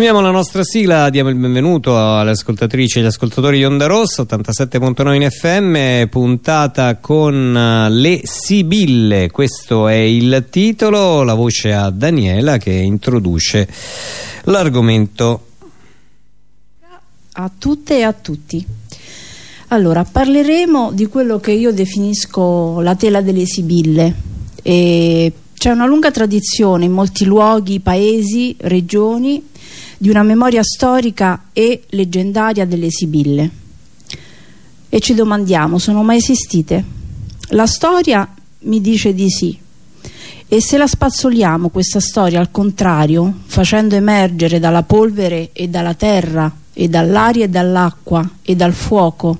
Sfumiamo la nostra sigla, diamo il benvenuto alle ascoltatrici e agli ascoltatori di Onda Rossa, 87.9 in FM, puntata con eh, le Sibille, questo è il titolo, la voce a Daniela che introduce l'argomento. A tutte e a tutti. Allora, parleremo di quello che io definisco la tela delle Sibille. C'è una lunga tradizione in molti luoghi, paesi, regioni di una memoria storica e leggendaria delle Sibille. E ci domandiamo, sono mai esistite? La storia mi dice di sì. E se la spazzoliamo questa storia al contrario, facendo emergere dalla polvere e dalla terra e dall'aria e dall'acqua e dal fuoco,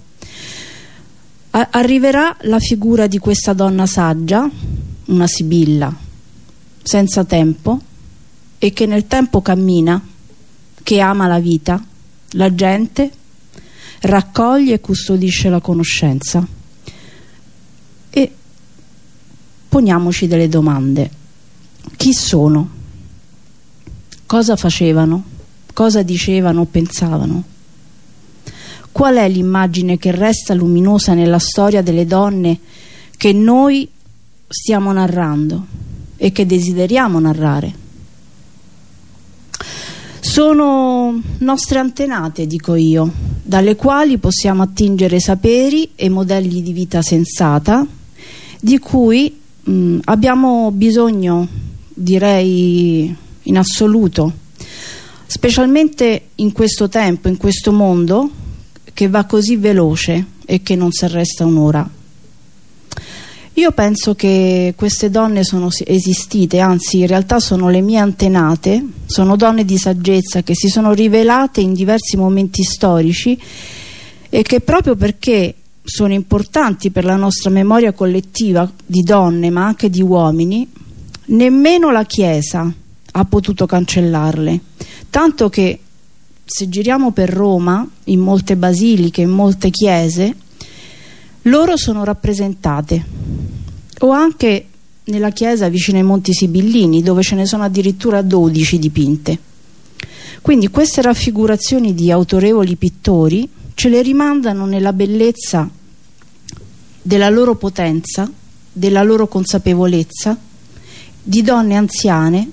arriverà la figura di questa donna saggia, una sibilla, senza tempo e che nel tempo cammina che ama la vita, la gente, raccoglie e custodisce la conoscenza. E poniamoci delle domande. Chi sono? Cosa facevano? Cosa dicevano o pensavano? Qual è l'immagine che resta luminosa nella storia delle donne che noi stiamo narrando e che desideriamo narrare? Sono nostre antenate, dico io, dalle quali possiamo attingere saperi e modelli di vita sensata, di cui mh, abbiamo bisogno, direi in assoluto, specialmente in questo tempo, in questo mondo che va così veloce e che non si arresta un'ora. Io penso che queste donne sono esistite, anzi in realtà sono le mie antenate, sono donne di saggezza che si sono rivelate in diversi momenti storici e che proprio perché sono importanti per la nostra memoria collettiva di donne ma anche di uomini, nemmeno la Chiesa ha potuto cancellarle, tanto che se giriamo per Roma, in molte basiliche, in molte chiese, loro sono rappresentate. O anche nella chiesa vicino ai Monti Sibillini dove ce ne sono addirittura 12 dipinte. Quindi queste raffigurazioni di autorevoli pittori ce le rimandano nella bellezza della loro potenza della loro consapevolezza di donne anziane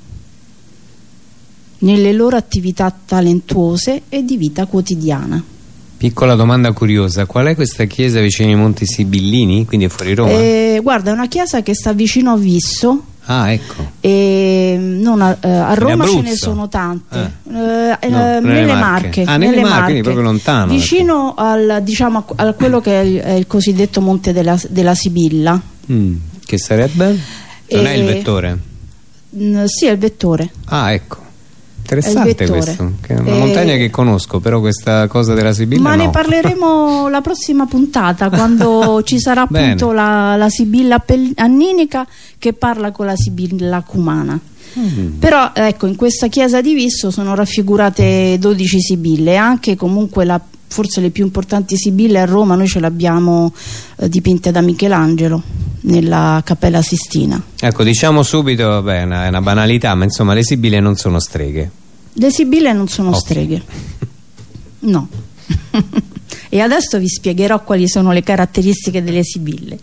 nelle loro attività talentuose e di vita quotidiana Piccola domanda curiosa, qual è questa chiesa vicino ai Monti Sibillini? Quindi è fuori Roma? Eh, guarda, è una chiesa che sta vicino a Visso. Ah, ecco. E, non a, eh, a Roma ce ne sono tante. Eh. eh no, nelle Marche. Marche. Ah, nelle, nelle Marche, quindi proprio lontano. Vicino al, diciamo, a, quello che è il, è il cosiddetto Monte della, della Sibilla. Mm, che sarebbe? Non è il vettore? sì, è il vettore. Ah, ecco. Interessante questo, che è una eh, montagna che conosco, però questa cosa della Sibilla Ma no. ne parleremo la prossima puntata, quando ci sarà appunto la, la, Sibilla anninica che parla con la Sibilla cumana. Mm. Però ecco, in questa chiesa di Visso sono raffigurate 12 Sibille, anche comunque la, forse le più importanti Sibille a Roma noi ce le abbiamo eh, dipinte da Michelangelo nella Cappella Sistina. Ecco, diciamo subito, vabbè, è una, è una banalità, ma insomma le Sibille non sono streghe. Le Sibille non sono okay. streghe. No. e adesso vi spiegherò quali sono le caratteristiche delle Sibille.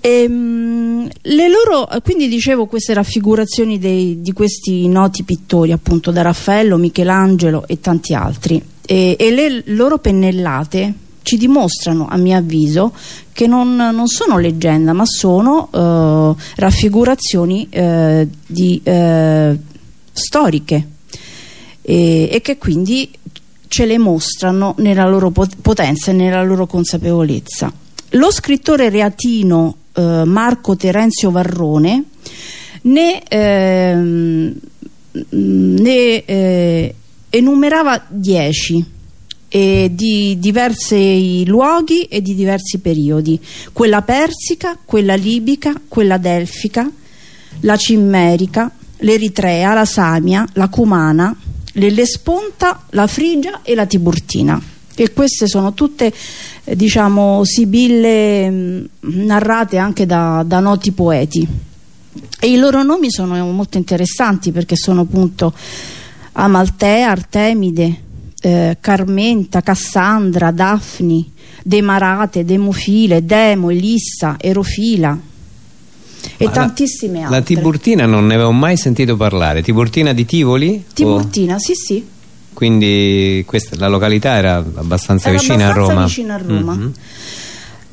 Ehm, le loro, quindi dicevo queste raffigurazioni dei, di questi noti pittori appunto da Raffaello, Michelangelo e tanti altri e, e le loro pennellate ci dimostrano a mio avviso che non, non sono leggenda ma sono eh, raffigurazioni eh, di, eh, storiche e, e, che quindi ce le mostrano nella loro potenza e nella loro consapevolezza. Lo scrittore reatino eh, Marco Terenzio Varrone ne, ehm, ne eh, enumerava dieci di diversi luoghi e di diversi periodi. Quella persica, quella libica, quella delfica la cimmerica l'eritrea, la samia, la cumana l'ellesponta, la frigia e la tiburtina. E queste sono tutte eh, diciamo sibille mh, narrate anche da, da noti poeti. E i loro nomi sono molto interessanti perché sono appunto Amaltea, Artemide, eh, Carmenta, Cassandra, Daphni, Demarate, Demofile, Demo, Elissa, Erofila e Ma tantissime la, altre. La Tiburtina non ne avevo mai sentito parlare. Tiburtina di Tivoli? Tiburtina, o... sì sì. Quindi questa, la località era abbastanza era vicina abbastanza a Roma. vicina a Roma. Mm -hmm.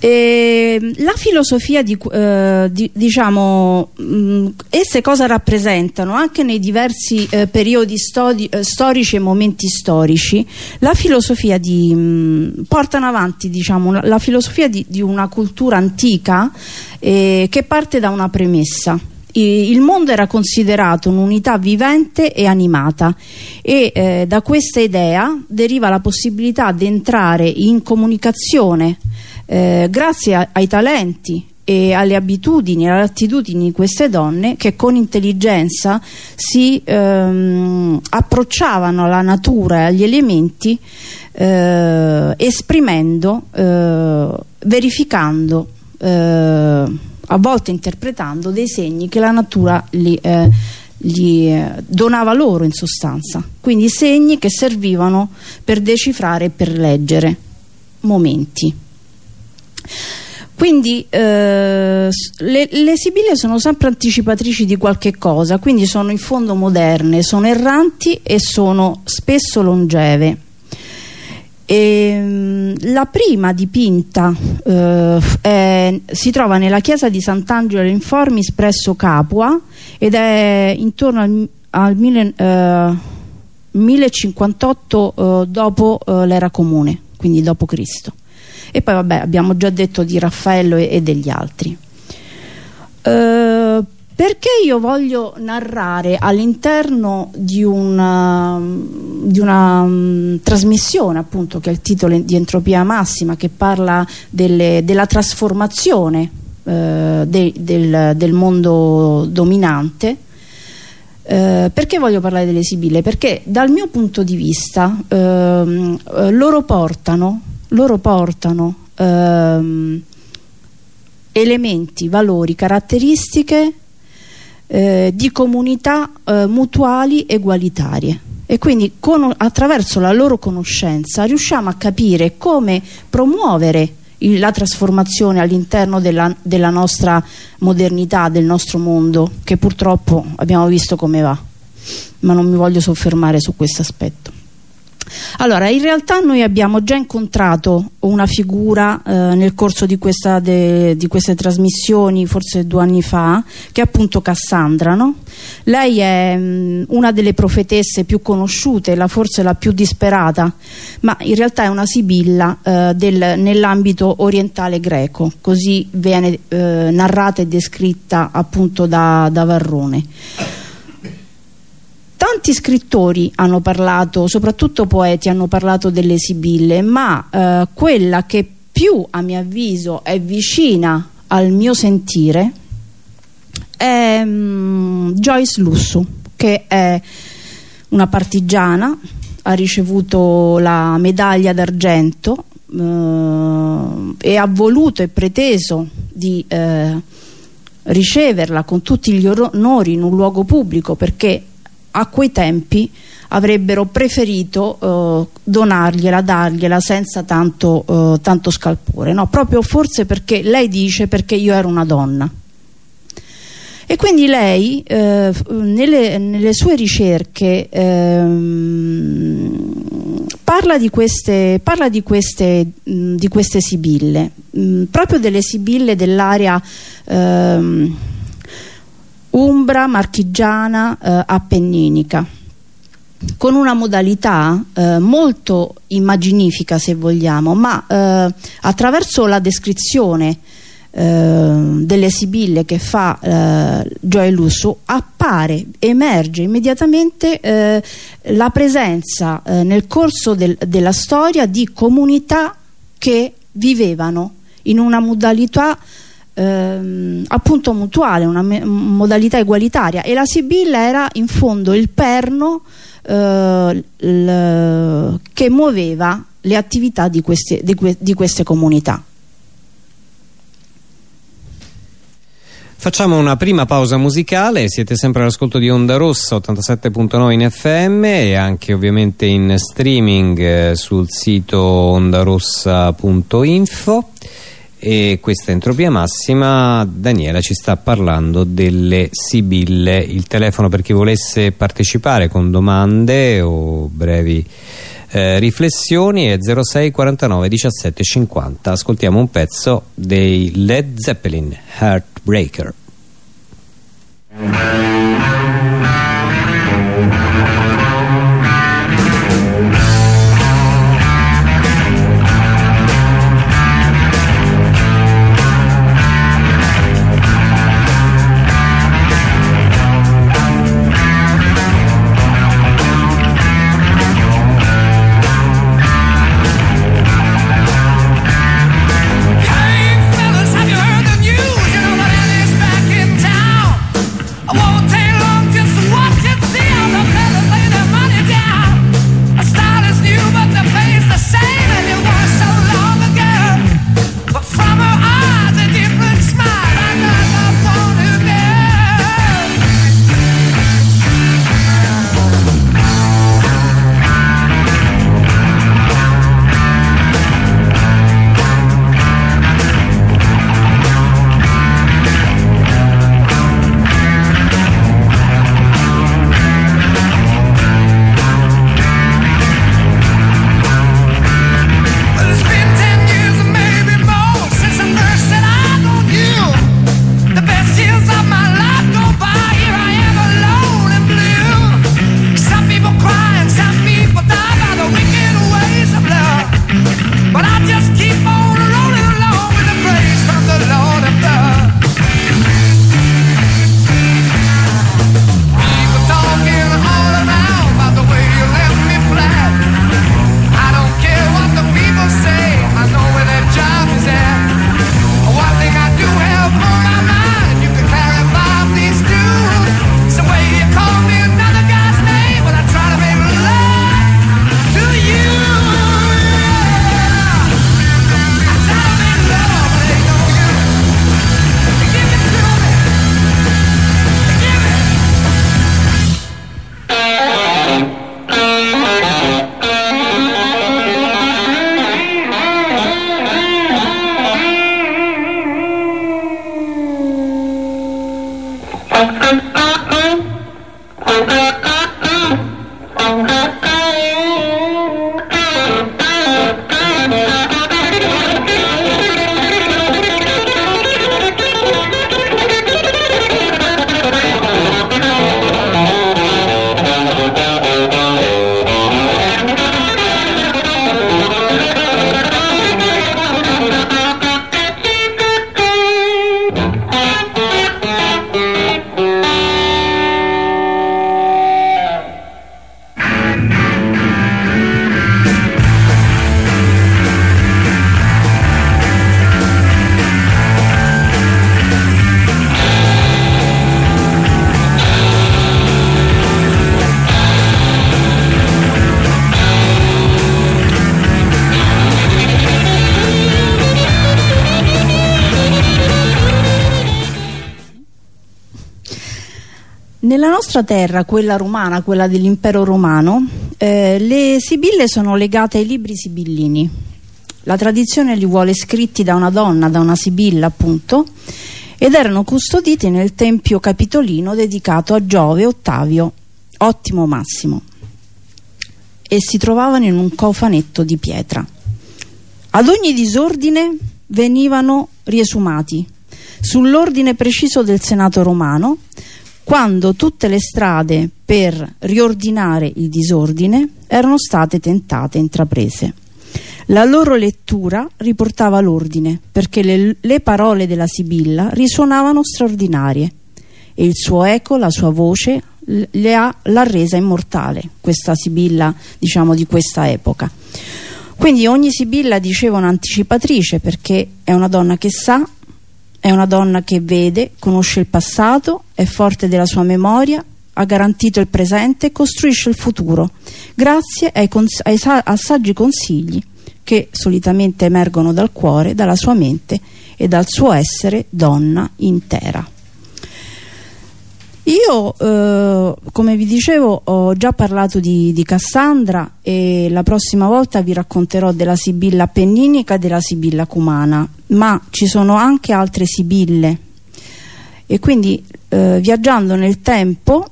E la filosofia di, eh, di, diciamo mh, mm, esse cosa rappresentano? Anche nei diversi eh, periodi eh, storici e momenti storici la filosofia di mh, mm, portano avanti diciamo la filosofia di, di una cultura antica eh, che parte da una premessa. Il mondo era considerato un'unità vivente e animata e eh, da questa idea deriva la possibilità di entrare in comunicazione eh, grazie a, ai talenti e alle abitudini e alle attitudini di queste donne che con intelligenza si ehm, approcciavano alla natura e agli elementi eh, esprimendo, eh, verificando eh, a volte interpretando dei segni che la natura li, eh, gli eh, donava loro in sostanza. Quindi segni che servivano per decifrare e per leggere momenti quindi eh, le, le, sibille sono sempre anticipatrici di qualche cosa quindi sono in fondo moderne sono erranti e sono spesso longeve e, ehm, la prima dipinta eh, è, si trova nella chiesa di Sant'Angelo in Formis presso Capua ed è intorno al, al mille, eh, 1058 eh, dopo eh, l'era comune, quindi dopo Cristo. E poi vabbè abbiamo già detto di Raffaello e, e degli altri. Uh, perché io voglio narrare all'interno di una, di una um, trasmissione appunto che è il titolo di Entropia Massima che parla delle, della trasformazione eh, de, del, del, mondo dominante eh, perché voglio parlare delle Sibille? Perché dal mio punto di vista ehm, eh, loro portano, loro portano ehm, elementi, valori, caratteristiche eh, di comunità eh, mutuali egualitarie. E quindi con, attraverso la loro conoscenza riusciamo a capire come promuovere il, la trasformazione all'interno della, della nostra modernità, del nostro mondo che purtroppo abbiamo visto come va. Ma non mi voglio soffermare su questo aspetto allora, in realtà noi abbiamo già incontrato una figura eh, nel corso di, questa de, di, queste trasmissioni, forse due anni fa, che è appunto Cassandra. No? Lei è mh, mm, una delle profetesse più conosciute, la, forse la più disperata, ma in realtà è una sibilla eh, nell'ambito orientale greco, così viene eh, narrata e descritta appunto da, da Varrone tanti scrittori hanno parlato, soprattutto poeti, hanno parlato delle Sibille, ma eh, quella che più a mio avviso è vicina al mio sentire è um, Joyce Lussu, che è una partigiana, ha ricevuto la medaglia d'argento eh, e ha voluto e preteso di eh, riceverla con tutti gli onori in un luogo pubblico perché a quei tempi avrebbero preferito eh, donargliela, dargliela senza tanto, eh, tanto scalpore no? proprio forse perché lei dice perché io ero una donna e quindi lei eh, nelle, nelle, sue ricerche ehm, parla di queste, parla di queste, mh, di queste sibille mh, proprio delle sibille dell'area ehm, umbra, marchigiana, eh, appenninica con una modalità eh, molto immaginifica se vogliamo ma eh, attraverso la descrizione eh, delle sibille che fa eh, Joy Lusso appare, emerge immediatamente eh, la presenza eh, nel corso del, della storia di comunità che vivevano in una modalità ehm, appunto mutuale, una modalità egualitaria. E la Sibilla era in fondo il perno eh, che muoveva le attività di queste, di, que di queste comunità. Facciamo una prima pausa musicale, siete sempre all'ascolto di Onda Rossa 87.9 in FM e anche ovviamente in streaming eh, sul sito ondarossa.info e questa entropia massima. Daniela ci sta parlando delle sibille. Il telefono per chi volesse partecipare con domande o brevi eh, riflessioni è 06 49 17 50 ascoltiamo un pezzo dei Led Zeppelin Heartbreaker nostra terra, quella romana, quella dell'impero romano, eh, le sibille sono legate ai libri sibillini. La tradizione li vuole scritti da una donna, da una sibilla appunto, ed erano custoditi nel tempio capitolino dedicato a Giove Ottavio, ottimo Massimo, e si trovavano in un cofanetto di pietra. Ad ogni disordine venivano riesumati sull'ordine preciso del Senato romano quando tutte le strade per riordinare il disordine erano state tentate e intraprese. La loro lettura riportava l'ordine, perché le, le, parole della Sibilla risuonavano straordinarie e il suo eco, la sua voce, l'ha resa immortale, questa Sibilla diciamo di questa epoca. Quindi ogni Sibilla diceva un'anticipatrice perché è una donna che sa, è una donna che vede, conosce il passato, è forte della sua memoria, ha garantito il presente e costruisce il futuro, grazie ai, ai, ai saggi consigli che solitamente emergono dal cuore, dalla sua mente e dal suo essere donna intera. Io, eh, come vi dicevo, ho già parlato di, di, Cassandra e la prossima volta vi racconterò della Sibilla appenninica e della Sibilla cumana, ma ci sono anche altre Sibille. E quindi eh, viaggiando nel tempo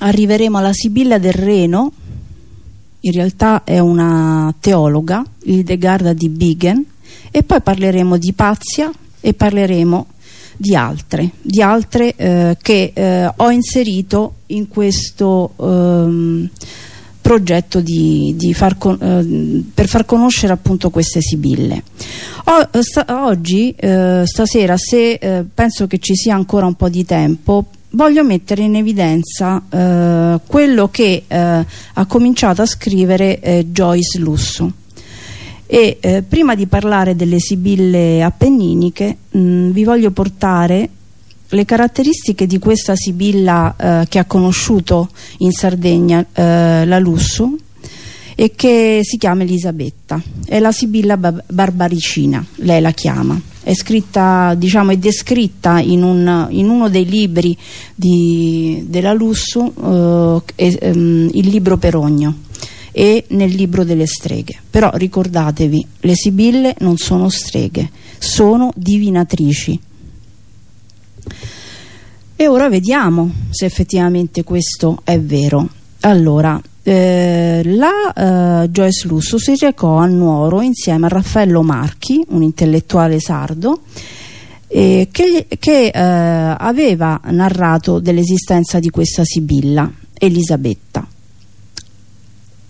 arriveremo alla Sibilla del Reno, in realtà è una teologa, Hildegarda di Bingen, e poi parleremo di Pazia e parleremo di altre, di altre eh, che eh, ho inserito in questo ehm, progetto di, di far eh, per far conoscere appunto queste sibille. O, sta, oggi, eh, stasera, se eh, penso che ci sia ancora un po' di tempo, voglio mettere in evidenza eh, quello che ha cominciato a scrivere Joyce Lusso e eh, prima di parlare delle sibille appenniniche mh, mm, vi voglio portare le caratteristiche di questa sibilla eh, che ha conosciuto in Sardegna eh, la Lusso e che si chiama Elisabetta. È la sibilla barbaricina lei la chiama. È scritta diciamo è descritta in, un, in uno dei libri di, della Lusso eh, ehm, il libro Perogno e nel libro delle streghe. Però ricordatevi, le sibille non sono streghe, sono divinatrici. E ora vediamo se effettivamente questo è vero. Allora, eh, la eh, Joyce Lusso si recò a Nuoro insieme a Raffaello Marchi, un intellettuale sardo, eh, che, che eh, aveva narrato dell'esistenza di questa Sibilla, Elisabetta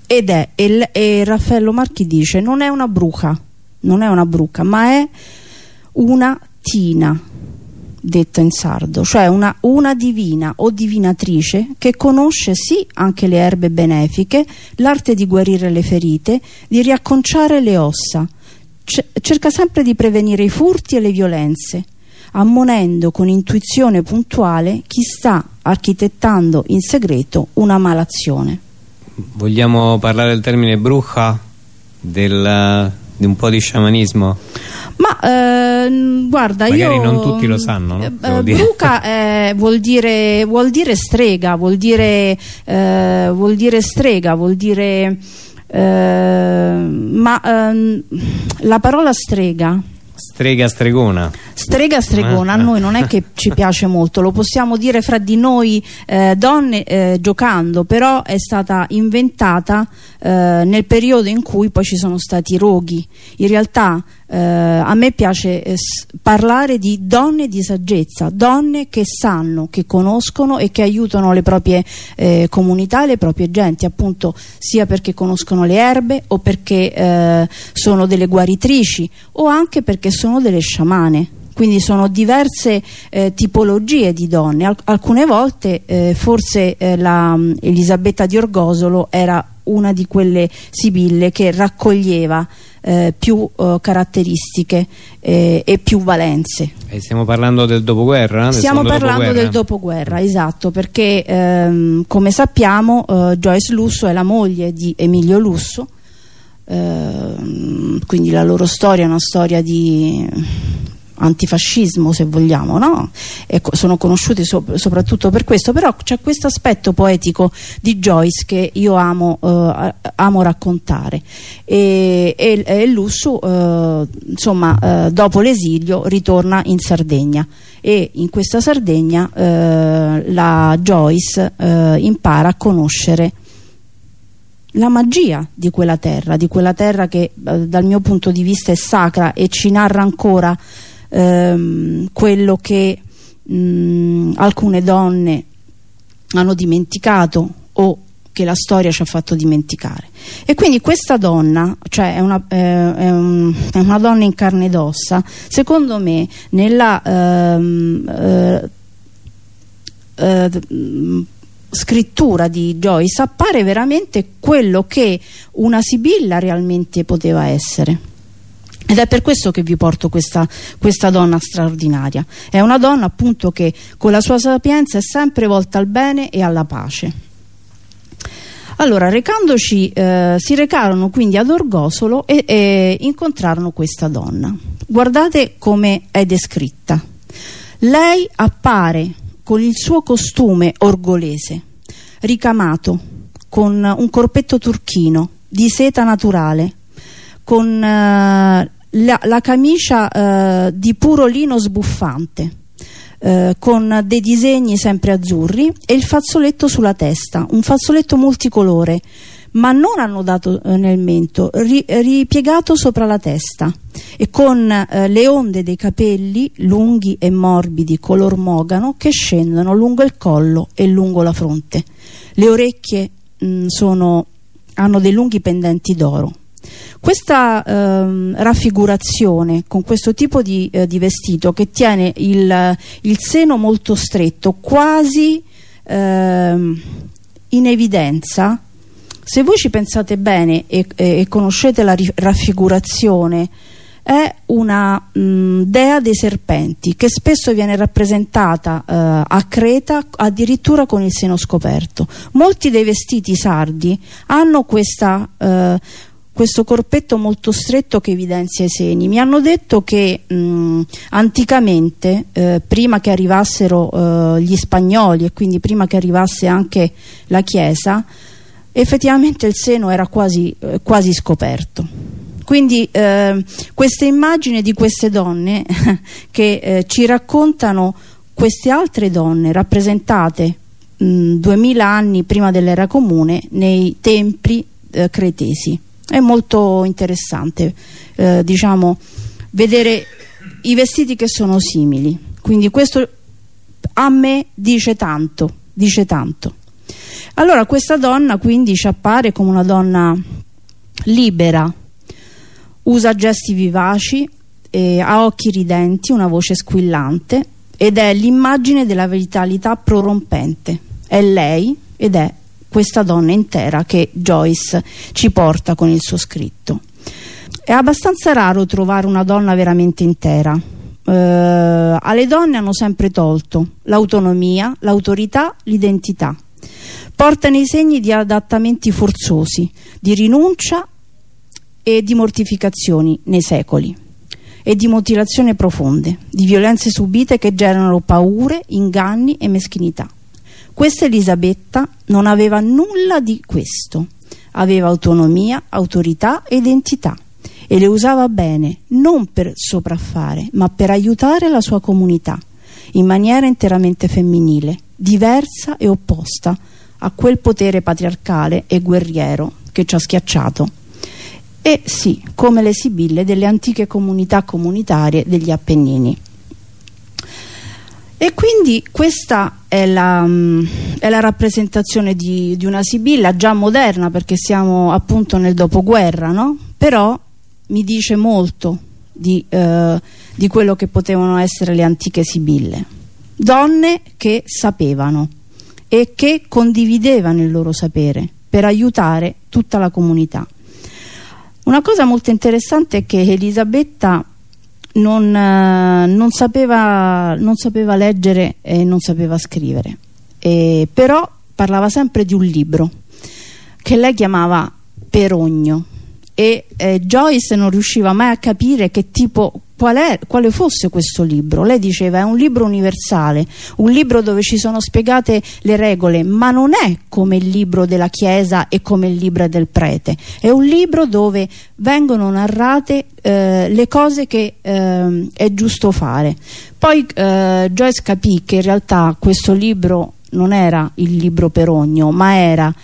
ed è e, e Raffaello Marchi dice non è una bruca non è una bruca ma è una tina detta in sardo cioè una, una divina o divinatrice che conosce sì anche le erbe benefiche l'arte di guarire le ferite di riacconciare le ossa cerca sempre di prevenire i furti e le violenze ammonendo con intuizione puntuale chi sta architettando in segreto una malazione vogliamo parlare del termine bruja del, di un po' di sciamanismo? Ma eh, guarda, Magari io, non tutti lo sanno. No? Eh, bruca eh, vuol, dire, vuol, dire, strega, vuol dire, eh, vuol dire strega, vuol dire. Eh, ma ehm, la parola strega Strega stregona. Strega stregona, a noi non è che ci piace molto, lo possiamo dire fra di noi eh, donne eh, giocando, però è stata inventata eh, nel periodo in cui poi ci sono stati i roghi. In realtà eh, a me piace eh, parlare di donne di saggezza, donne che sanno, che conoscono e che aiutano le proprie eh, comunità le proprie genti, appunto sia perché conoscono le erbe o perché eh, sono delle guaritrici o anche perché sono delle sciamane. Quindi sono diverse eh, tipologie di donne. Al alcune volte eh, forse eh, la um, Elisabetta di Orgosolo era una di quelle sibille che raccoglieva eh, più uh, caratteristiche eh, e più valenze. E stiamo parlando del dopoguerra? Del stiamo parlando dopoguerra. del dopoguerra, esatto, perché ehm, come sappiamo uh, Joyce Lusso è la moglie di Emilio Lusso, ehm, quindi la loro storia è una storia di antifascismo se vogliamo no? ecco, sono conosciuti so soprattutto per questo però c'è questo aspetto poetico di Joyce che io amo, eh, amo raccontare e, e, e Lussu eh, insomma eh, dopo l'esilio ritorna in Sardegna e in questa Sardegna eh, la Joyce eh, impara a conoscere la magia di quella terra, di quella terra che eh, dal mio punto di vista è sacra e ci narra ancora ehm, quello che mh, alcune donne hanno dimenticato o che la storia ci ha fatto dimenticare. E quindi questa donna cioè è una, eh, è un, è una donna in carne ed ossa secondo me nella ehm, eh, eh, scrittura di Joyce appare veramente quello che una Sibilla realmente poteva essere ed è per questo che vi porto questa, questa, donna straordinaria. È una donna appunto che con la sua sapienza è sempre volta al bene e alla pace. Allora, recandoci, eh, si recarono quindi ad Orgosolo e, e incontrarono questa donna. Guardate come è descritta. Lei appare con il suo costume orgolese, ricamato, con un corpetto turchino di seta naturale, con uh, la, la, camicia uh, di puro lino sbuffante, uh, con dei disegni sempre azzurri e il fazzoletto sulla testa, un fazzoletto multicolore, ma non annodato eh, nel mento, ri, ripiegato sopra la testa e con eh, le onde dei capelli lunghi e morbidi color mogano che scendono lungo il collo e lungo la fronte. Le orecchie mh, mm, sono, hanno dei lunghi pendenti d'oro. Questa ehm, raffigurazione con questo tipo di, eh, di vestito che tiene il, il, seno molto stretto, quasi ehm, in evidenza, se voi ci pensate bene e, e, e conoscete la raffigurazione, è una mh, dea dei serpenti che spesso viene rappresentata eh, a Creta addirittura con il seno scoperto. Molti dei vestiti sardi hanno questa, eh, questo corpetto molto stretto che evidenzia i seni. Mi hanno detto che mh, anticamente, eh, prima che arrivassero eh, gli spagnoli e quindi prima che arrivasse anche la Chiesa, effettivamente il seno era quasi, eh, quasi scoperto quindi eh, queste immagini di queste donne che eh, ci raccontano queste altre donne rappresentate mh, 2000 anni prima dell'era comune nei templi eh, cretesi è molto interessante eh, diciamo vedere i vestiti che sono simili quindi questo a me dice tanto dice tanto allora questa donna quindi ci appare come una donna libera, usa gesti vivaci, ha occhi ridenti, una voce squillante ed è l'immagine della vitalità prorompente. È lei ed è questa donna intera che Joyce ci porta con il suo scritto. È abbastanza raro trovare una donna veramente intera. Eh, alle donne hanno sempre tolto l'autonomia, l'autorità, l'identità portano i segni di adattamenti forzosi, di rinuncia e di mortificazioni nei secoli e di mutilazioni profonde, di violenze subite che generano paure, inganni e meschinità. Questa Elisabetta non aveva nulla di questo, aveva autonomia, autorità e identità e le usava bene, non per sopraffare, ma per aiutare la sua comunità, in maniera interamente femminile, diversa e opposta, a quel potere patriarcale e guerriero che ci ha schiacciato e sì, come le sibille delle antiche comunità comunitarie degli Appennini. E quindi questa è la, mm, è la rappresentazione di, di, una sibilla già moderna perché siamo appunto nel dopoguerra, no? però mi dice molto di, eh, di quello che potevano essere le antiche sibille. Donne che sapevano, e che condividevano il loro sapere per aiutare tutta la comunità. Una cosa molto interessante è che Elisabetta non, eh, non, sapeva, non sapeva, leggere e non sapeva scrivere, e, però parlava sempre di un libro che lei chiamava Perogno e eh, Joyce non riusciva mai a capire che tipo qual è, quale fosse questo libro. Lei diceva è un libro universale un libro dove ci sono spiegate le regole ma non è come il libro della chiesa e come il libro del prete. È un libro dove vengono narrate eh, le cose che eh, è giusto fare. Poi eh, Joyce capì che in realtà questo libro non era il libro per ogno ma era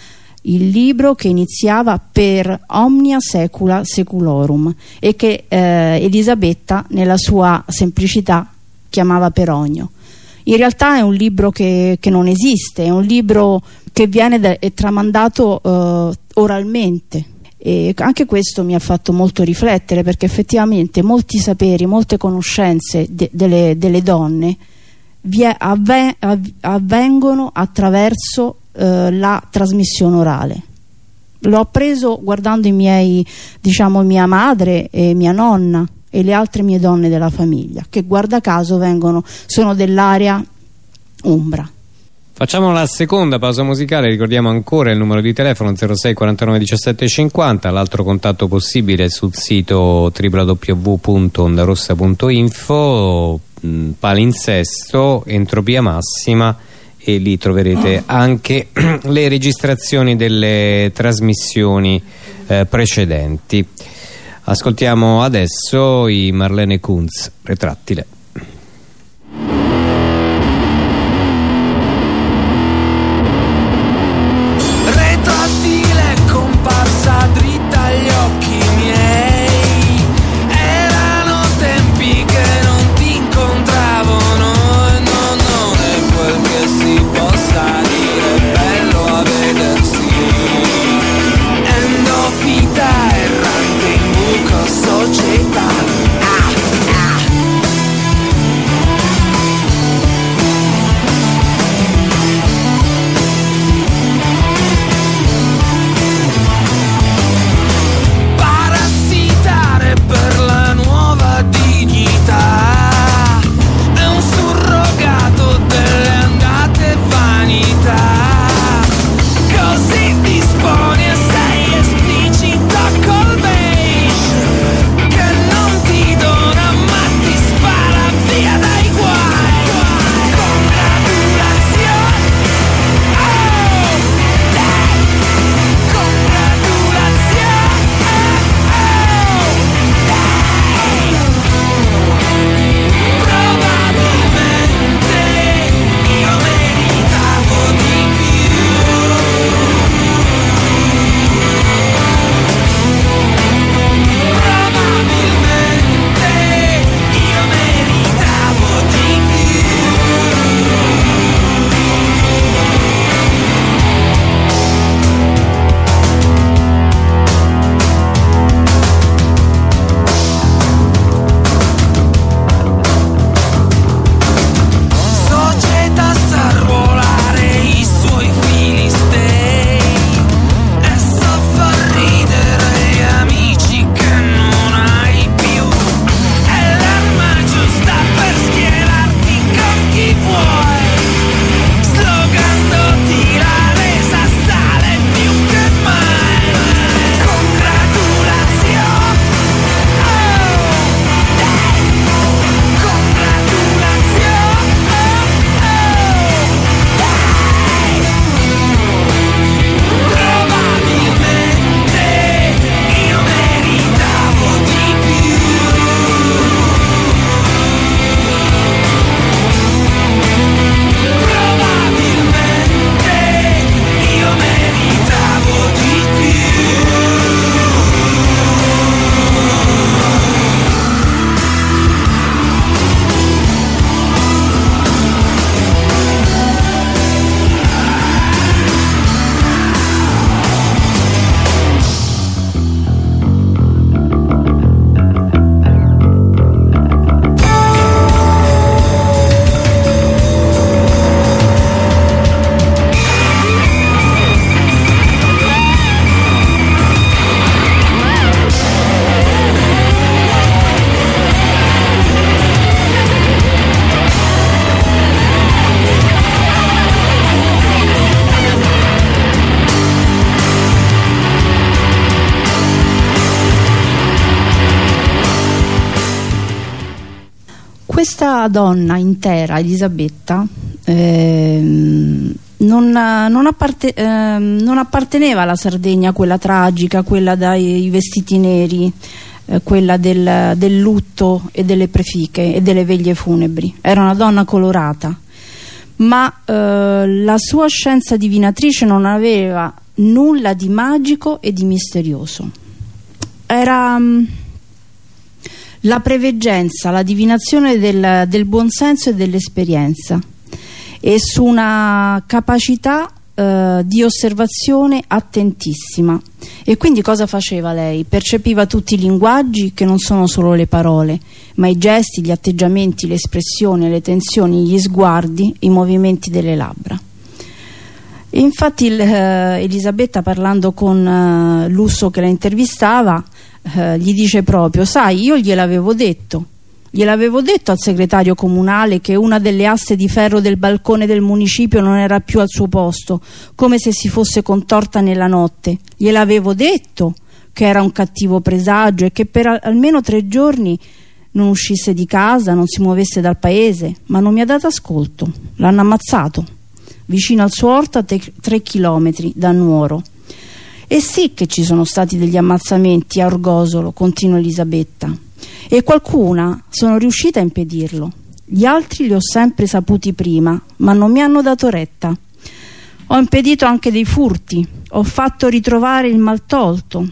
il libro che iniziava per Omnia Secula Seculorum e che eh, Elisabetta nella sua semplicità chiamava Perogno. In realtà è un libro che, che non esiste, è un libro che viene da, è tramandato eh, oralmente e anche questo mi ha fatto molto riflettere perché effettivamente molti saperi, molte conoscenze de, delle, delle, donne avve, avvengono attraverso eh, la trasmissione orale. L'ho appreso guardando i miei diciamo mia madre e mia nonna e le altre mie donne della famiglia che guarda caso vengono sono dell'area umbra. Facciamo la seconda pausa musicale, ricordiamo ancora il numero di telefono 06 49 17 50, l'altro contatto possibile sul sito www.ondarossa.info mh, palinsesto, entropia massima e lì troverete anche le registrazioni delle trasmissioni eh, precedenti. Ascoltiamo adesso i Marlene Kunz, retrattile. Donna intera, Elisabetta, ehm, non, non, apparte, ehm, non, apparteneva alla Sardegna, quella tragica, quella dai vestiti neri, eh, quella del, del, lutto e delle prefiche e delle veglie funebri. Era una donna colorata, ma eh, la sua scienza divinatrice non aveva nulla di magico e di misterioso. Era mm, la preveggenza, la divinazione del, del buonsenso e dell'esperienza. E su una capacità eh, di osservazione attentissima. E quindi cosa faceva lei? Percepiva tutti i linguaggi che non sono solo le parole ma i gesti, gli atteggiamenti, le espressioni, le tensioni, gli sguardi, i movimenti delle labbra. Infatti eh, Elisabetta parlando con eh, Lusso che la intervistava eh, gli dice proprio sai io gliel'avevo detto gliel'avevo detto al segretario comunale che una delle asse di ferro del balcone del municipio non era più al suo posto come se si fosse contorta nella notte gliel'avevo detto che era un cattivo presagio e che per al almeno tre giorni non uscisse di casa, non si muovesse dal paese, ma non mi ha dato ascolto. L'hanno ammazzato, vicino al suo orto a tre chilometri da Nuoro. E sì che ci sono stati degli ammazzamenti a Orgosolo, continua Elisabetta, e qualcuna sono riuscita a impedirlo. Gli altri li ho sempre saputi prima, ma non mi hanno dato retta. Ho impedito anche dei furti, ho fatto ritrovare il maltolto,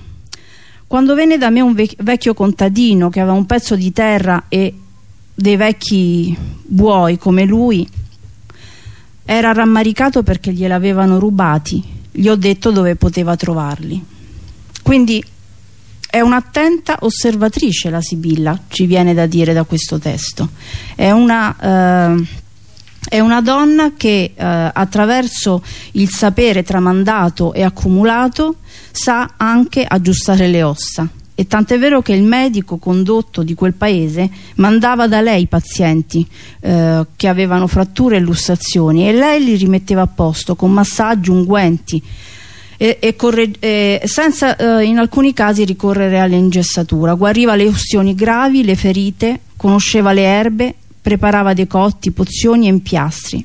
quando venne da me un vecchio contadino che aveva un pezzo di terra e dei vecchi buoi come lui, era rammaricato perché gliel'avevano rubati. Gli ho detto dove poteva trovarli. Quindi è un'attenta osservatrice la Sibilla, ci viene da dire da questo testo. È una... Eh, è una donna che eh, attraverso il sapere tramandato e accumulato sa anche aggiustare le ossa e tant'è vero che il medico condotto di quel paese mandava da lei i pazienti eh, che avevano fratture e lussazioni e lei li rimetteva a posto con massaggi, unguenti e, e eh, senza eh, in alcuni casi ricorrere all'ingessatura guariva le ustioni gravi, le ferite conosceva le erbe preparava decotti, pozioni e impiastri.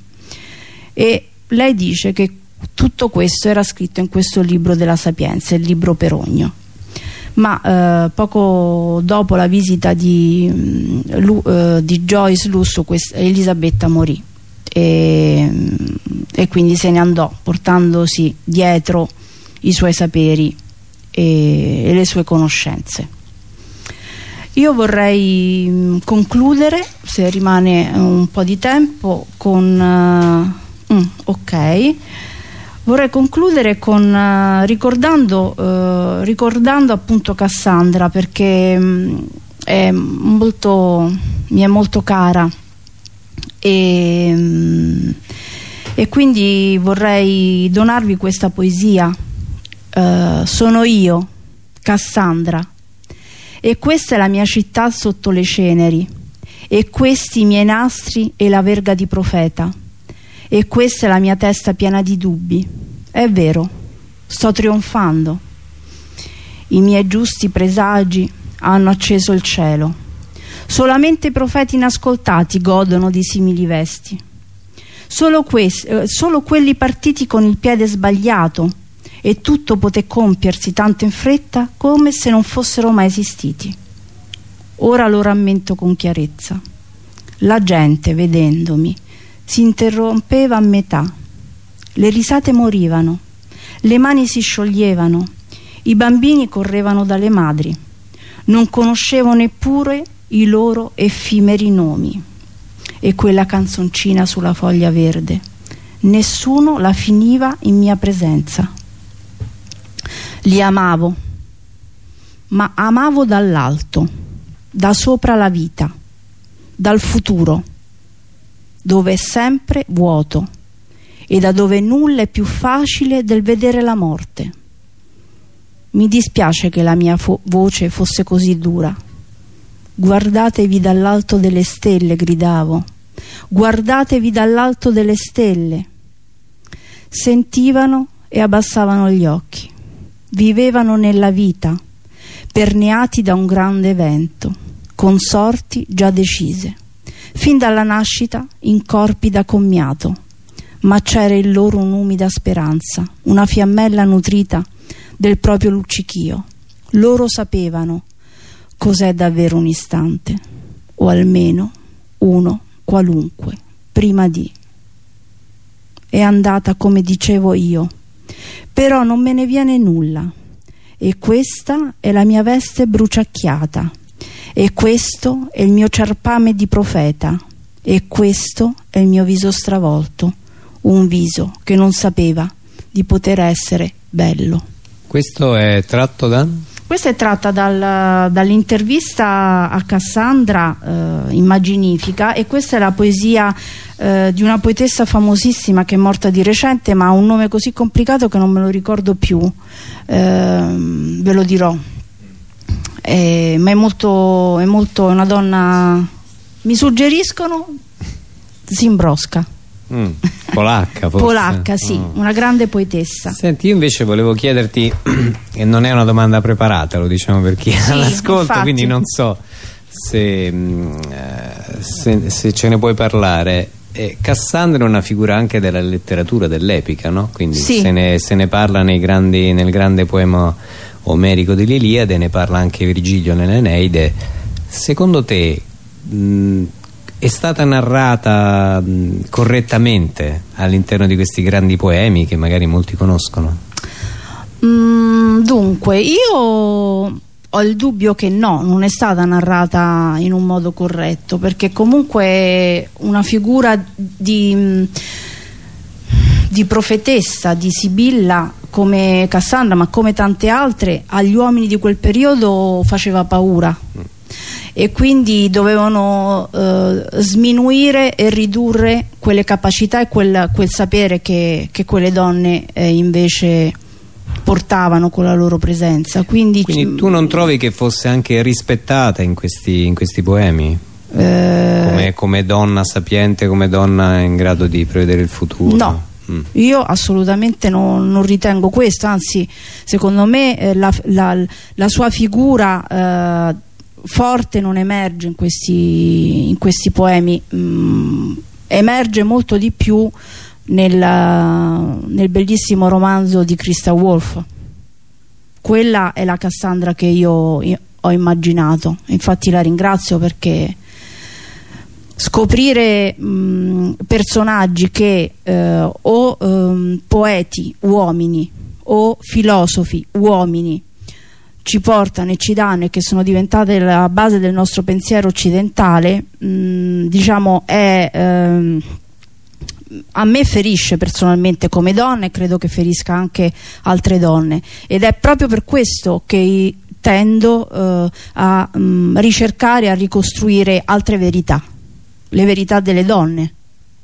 E lei dice che tutto questo era scritto in questo libro della Sapienza, il libro Perogno ma eh, poco dopo la visita di, mm, Lu, eh, di Joyce Lusso Elisabetta morì. E, mm, e, quindi se ne andò portandosi dietro i suoi saperi e, e le sue conoscenze. Io vorrei mm, concludere se rimane un po' di tempo con uh, mm, ok Vorrei concludere con, uh, ricordando, uh, ricordando, appunto Cassandra perché um, è molto, mi è molto cara e, um, e quindi vorrei donarvi questa poesia. Uh, sono io, Cassandra, e questa è la mia città sotto le ceneri, e questi i miei nastri e la verga di profeta e questa è la mia testa piena di dubbi. È vero, sto trionfando. I miei giusti presagi hanno acceso il cielo. Solamente i profeti inascoltati godono di simili vesti. Solo, questi, eh, solo quelli partiti con il piede sbagliato e tutto poté compiersi tanto in fretta come se non fossero mai esistiti. Ora lo rammento con chiarezza. La gente, vedendomi, si interrompeva a metà. Le risate morivano, le mani si scioglievano, i bambini correvano dalle madri. Non conoscevo neppure i loro effimeri nomi e quella canzoncina sulla foglia verde. Nessuno la finiva in mia presenza. Li amavo, ma amavo dall'alto, da sopra la vita, dal futuro dove è sempre vuoto e da dove nulla è più facile del vedere la morte. Mi dispiace che la mia voce fosse così dura. Guardatevi dall'alto delle stelle, gridavo. Guardatevi dall'alto delle stelle. Sentivano e abbassavano gli occhi. Vivevano nella vita, perneati da un grande vento, con sorti già decise fin dalla nascita in corpi da commiato, ma c'era in loro un'umida speranza, una fiammella nutrita del proprio luccichio. Loro sapevano cos'è davvero un istante, o almeno uno qualunque, prima di. È andata come dicevo io, però non me ne viene nulla, e questa è la mia veste bruciacchiata, e questo è il mio ciarpame di profeta e questo è il mio viso stravolto, un viso che non sapeva di poter essere bello. Questo è tratto da? Questa è tratta dal, dall'intervista a Cassandra eh, Immaginifica e questa è la poesia eh, di una poetessa famosissima che è morta di recente ma ha un nome così complicato che non me lo ricordo più, eh, ve lo dirò eh, ma è molto, è molto una donna mi suggeriscono Zimbrosca mm, polacca forse polacca sì, mm. una grande poetessa senti io invece volevo chiederti e non è una domanda preparata lo diciamo per chi sì, all'ascolto quindi non so se, mm, eh, se, se ce ne puoi parlare eh, Cassandra è una figura anche della letteratura, dell'epica, no? Quindi sì. se, ne, se, ne, parla grandi, nel grande poema omerico dell'Iliade, ne parla anche Virgilio nell'Eneide. Secondo te mh, è stata narrata mh, correttamente all'interno di questi grandi poemi che magari molti conoscono? Mm, dunque, io ho il dubbio che no, non è stata narrata in un modo corretto perché comunque una figura di, di profetessa, di Sibilla come Cassandra ma come tante altre agli uomini di quel periodo faceva paura e quindi dovevano eh, sminuire e ridurre quelle capacità e quel, quel sapere che, che, quelle donne eh, invece portavano con la loro presenza. Quindi, Quindi tu non trovi che fosse anche rispettata in questi, in questi poemi? Eh... Come, come, donna sapiente, come donna in grado di prevedere il futuro? No. Io assolutamente non, non, ritengo questo, anzi secondo me eh, la, la, la, sua figura eh, forte non emerge in questi, in questi poemi, mm, emerge molto di più nel, nel bellissimo romanzo di Christa Wolf quella è la Cassandra che io, io ho immaginato. Infatti la ringrazio perché scoprire mh, personaggi che eh, o eh, poeti uomini o filosofi uomini ci portano e ci danno e che sono diventate la base del nostro pensiero occidentale mh, diciamo è ehm, a me ferisce personalmente come donna e credo che ferisca anche altre donne. Ed è proprio per questo che tendo eh, a mh, ricercare, a ricostruire altre verità, le verità delle donne.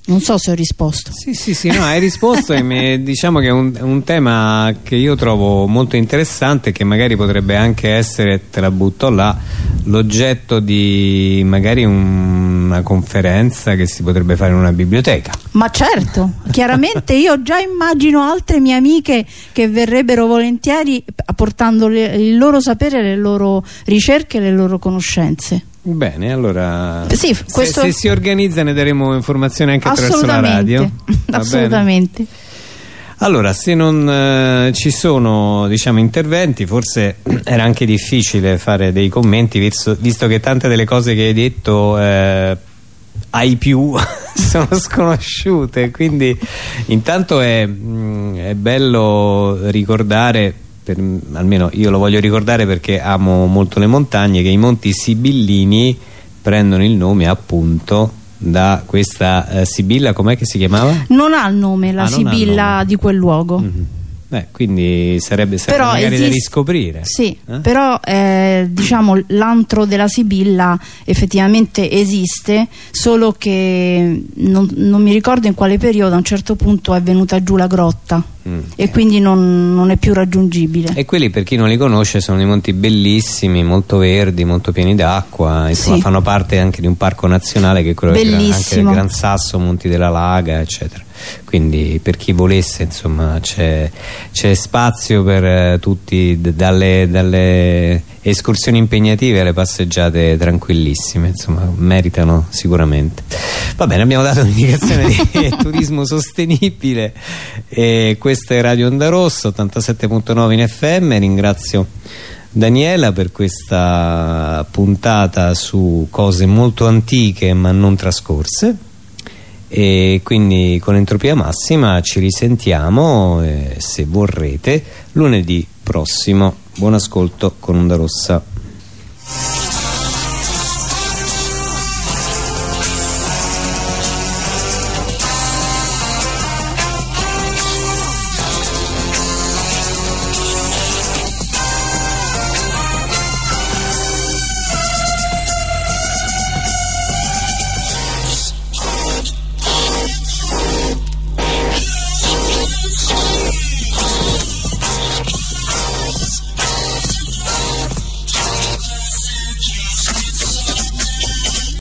Non so se ho risposto. Sì, sì, sì, no, hai risposto e mi, diciamo che è un, un, tema che io trovo molto interessante che magari potrebbe anche essere, te la butto là, l'oggetto di magari un, una conferenza che si potrebbe fare in una biblioteca. Ma certo, chiaramente io già immagino altre mie amiche che verrebbero volentieri portando le, il loro sapere, le loro ricerche le loro conoscenze. Bene, allora sì, questo... se, se, si organizza ne daremo informazioni anche attraverso la radio. Assolutamente. Allora, se non eh, ci sono diciamo, interventi, forse era anche difficile fare dei commenti, visto, visto che tante delle cose che hai detto eh, ai più sono sconosciute. Quindi, intanto è, mh, mm, è bello ricordare per, almeno io lo voglio ricordare perché amo molto le montagne, che i monti Sibillini prendono il nome appunto da questa eh, Sibilla, com'è che si chiamava? Non ha il nome la ah, Sibilla nome. di quel luogo. Mm -hmm. Beh, quindi sarebbe, sarebbe magari esiste, da riscoprire. Sì, eh? però eh, diciamo l'antro della Sibilla effettivamente esiste, solo che non, non, mi ricordo in quale periodo a un certo punto è venuta giù la grotta mm. e quindi non, non, è più raggiungibile. E quelli per chi non li conosce sono dei monti bellissimi, molto verdi, molto pieni d'acqua, insomma sì. fanno parte anche di un parco nazionale che è quello del Gran, Gran Sasso, Monti della Laga, eccetera quindi per chi volesse insomma c'è spazio per eh, tutti dalle, dalle, escursioni impegnative alle passeggiate tranquillissime insomma meritano sicuramente. Va bene abbiamo dato un'indicazione di turismo sostenibile e questa è Radio Onda Rossa 87.9 in FM ringrazio Daniela per questa puntata su cose molto antiche ma non trascorse e quindi con entropia massima ci risentiamo eh, se vorrete lunedì prossimo. Buon ascolto con Onda Rossa